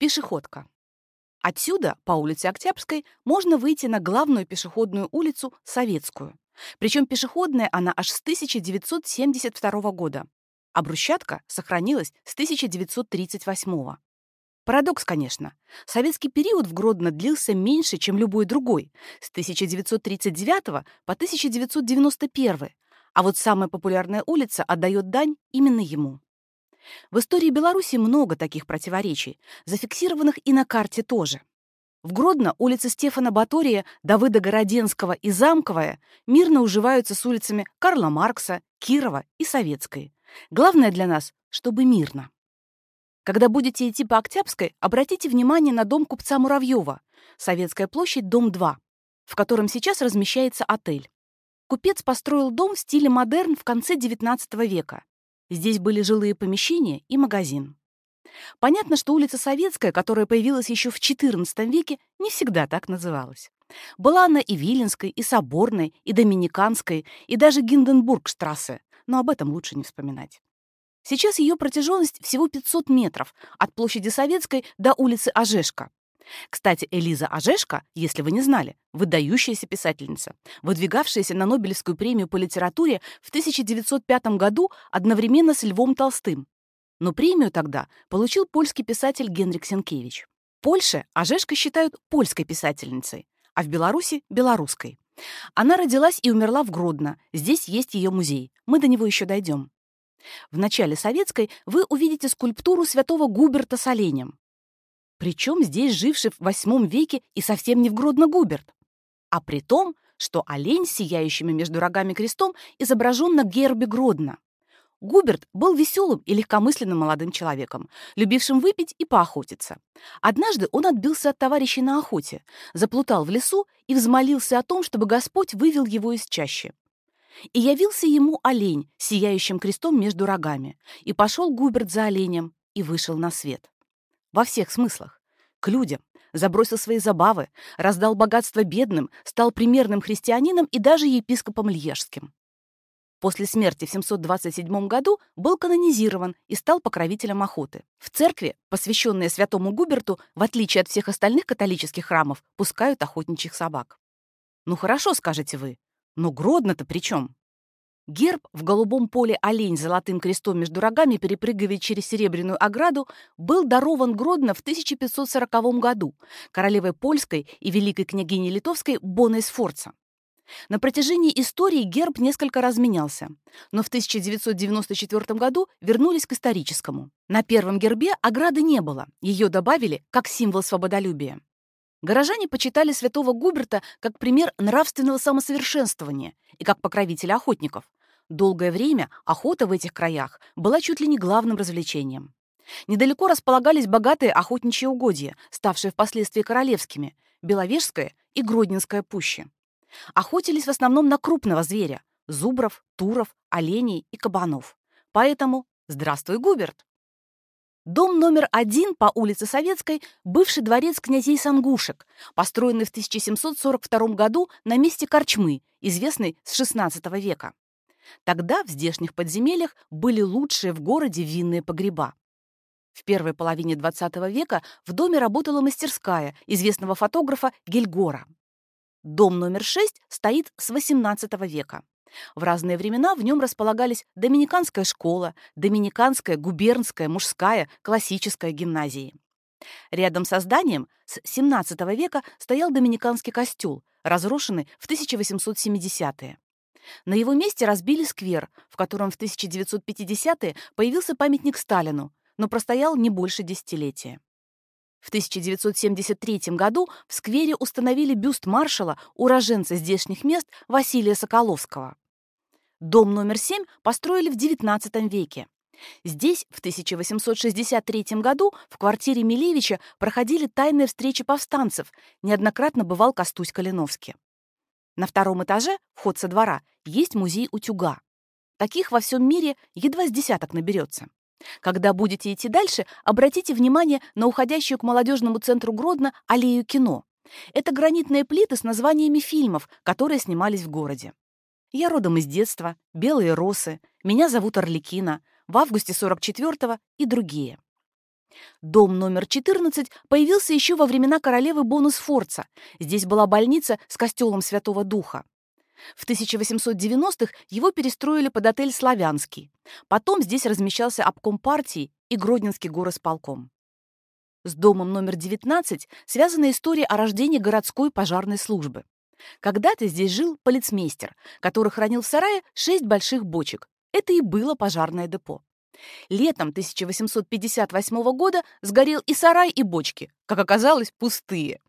Пешеходка. Отсюда, по улице Октябрьской, можно выйти на главную пешеходную улицу Советскую. Причем пешеходная она аж с 1972 года, а брусчатка сохранилась с 1938 Парадокс, конечно. Советский период в Гродно длился меньше, чем любой другой, с 1939 по 1991, а вот самая популярная улица отдает дань именно ему. В истории Беларуси много таких противоречий, зафиксированных и на карте тоже. В Гродно улицы Стефана Батория, Давыда Городенского и Замковая мирно уживаются с улицами Карла Маркса, Кирова и Советской. Главное для нас, чтобы мирно. Когда будете идти по Октябрьской, обратите внимание на дом купца Муравьева, Советская площадь, дом 2, в котором сейчас размещается отель. Купец построил дом в стиле модерн в конце XIX века. Здесь были жилые помещения и магазин. Понятно, что улица Советская, которая появилась еще в XIV веке, не всегда так называлась. Была она и Виленской, и Соборной, и Доминиканской, и даже Гинденбургштрассе, но об этом лучше не вспоминать. Сейчас ее протяженность всего 500 метров от площади Советской до улицы Ожешка. Кстати, Элиза Ожешка, если вы не знали, выдающаяся писательница, выдвигавшаяся на Нобелевскую премию по литературе в 1905 году одновременно с Львом Толстым. Но премию тогда получил польский писатель Генрик Сенкевич. Польше Ожешка считают польской писательницей, а в Беларуси — белорусской. Она родилась и умерла в Гродно. Здесь есть ее музей. Мы до него еще дойдем. В начале советской вы увидите скульптуру святого Губерта с оленем. Причем здесь живший в VIII веке и совсем не в Гродно Губерт. А при том, что олень сияющими между рогами крестом изображен на гербе Гродно. Губерт был веселым и легкомысленным молодым человеком, любившим выпить и поохотиться. Однажды он отбился от товарищей на охоте, заплутал в лесу и взмолился о том, чтобы Господь вывел его из чащи. И явился ему олень, сияющим крестом между рогами, и пошел Губерт за оленем и вышел на свет. Во всех смыслах. К людям, забросил свои забавы, раздал богатство бедным, стал примерным христианином и даже епископом Льежским. После смерти в 727 году был канонизирован и стал покровителем охоты. В церкви, посвященные святому Губерту, в отличие от всех остальных католических храмов, пускают охотничьих собак. Ну хорошо, скажете вы, но Гродно-то при чем? Герб в голубом поле олень с золотым крестом между рогами, перепрыгивая через серебряную ограду, был дарован Гродно в 1540 году королевой польской и великой княгиней литовской Боной Сфорца. На протяжении истории герб несколько раз менялся, но в 1994 году вернулись к историческому. На первом гербе ограды не было, ее добавили как символ свободолюбия. Горожане почитали святого Губерта как пример нравственного самосовершенствования и как покровителя охотников. Долгое время охота в этих краях была чуть ли не главным развлечением. Недалеко располагались богатые охотничьи угодья, ставшие впоследствии королевскими, Беловежская и Гродненская пущи. Охотились в основном на крупного зверя – зубров, туров, оленей и кабанов. Поэтому здравствуй, Губерт! Дом номер один по улице Советской – бывший дворец князей Сангушек, построенный в 1742 году на месте Корчмы, известной с XVI века. Тогда в здешних подземельях были лучшие в городе винные погреба. В первой половине XX века в доме работала мастерская известного фотографа Гельгора. Дом номер 6 стоит с XVIII века. В разные времена в нем располагались доминиканская школа, доминиканская, губернская, мужская, классическая гимназии. Рядом со зданием с XVII века стоял доминиканский костел, разрушенный в 1870-е. На его месте разбили сквер, в котором в 1950-е появился памятник Сталину, но простоял не больше десятилетия. В 1973 году в сквере установили бюст маршала, уроженца здешних мест Василия Соколовского. Дом номер 7 построили в XIX веке. Здесь в 1863 году в квартире Милевича проходили тайные встречи повстанцев, неоднократно бывал Костусь Калиновский. На втором этаже, вход со двора, есть музей утюга. Таких во всем мире едва с десяток наберется. Когда будете идти дальше, обратите внимание на уходящую к молодежному центру Гродно аллею кино. Это гранитные плиты с названиями фильмов, которые снимались в городе. Я родом из детства, «Белые росы», «Меня зовут Орликина», «В августе 44-го» и другие. Дом номер 14 появился еще во времена королевы Бонус Форца. Здесь была больница с костелом Святого Духа. В 1890-х его перестроили под отель «Славянский». Потом здесь размещался обком партии и Гродненский горосполком. С домом номер 19 связана история о рождении городской пожарной службы. Когда-то здесь жил полицмейстер, который хранил в сарае шесть больших бочек. Это и было пожарное депо. Летом 1858 года сгорел и сарай, и бочки, как оказалось, пустые.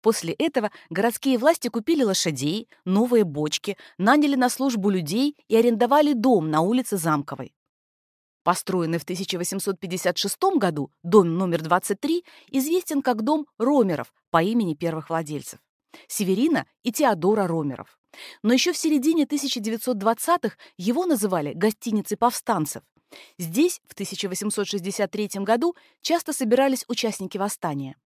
После этого городские власти купили лошадей, новые бочки, наняли на службу людей и арендовали дом на улице Замковой. Построенный в 1856 году дом номер 23 известен как дом Ромеров по имени первых владельцев – Северина и Теодора Ромеров. Но еще в середине 1920-х его называли гостиницей повстанцев. Здесь в 1863 году часто собирались участники восстания.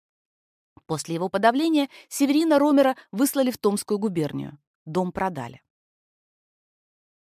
После его подавления Северина Ромера выслали в Томскую губернию. Дом продали.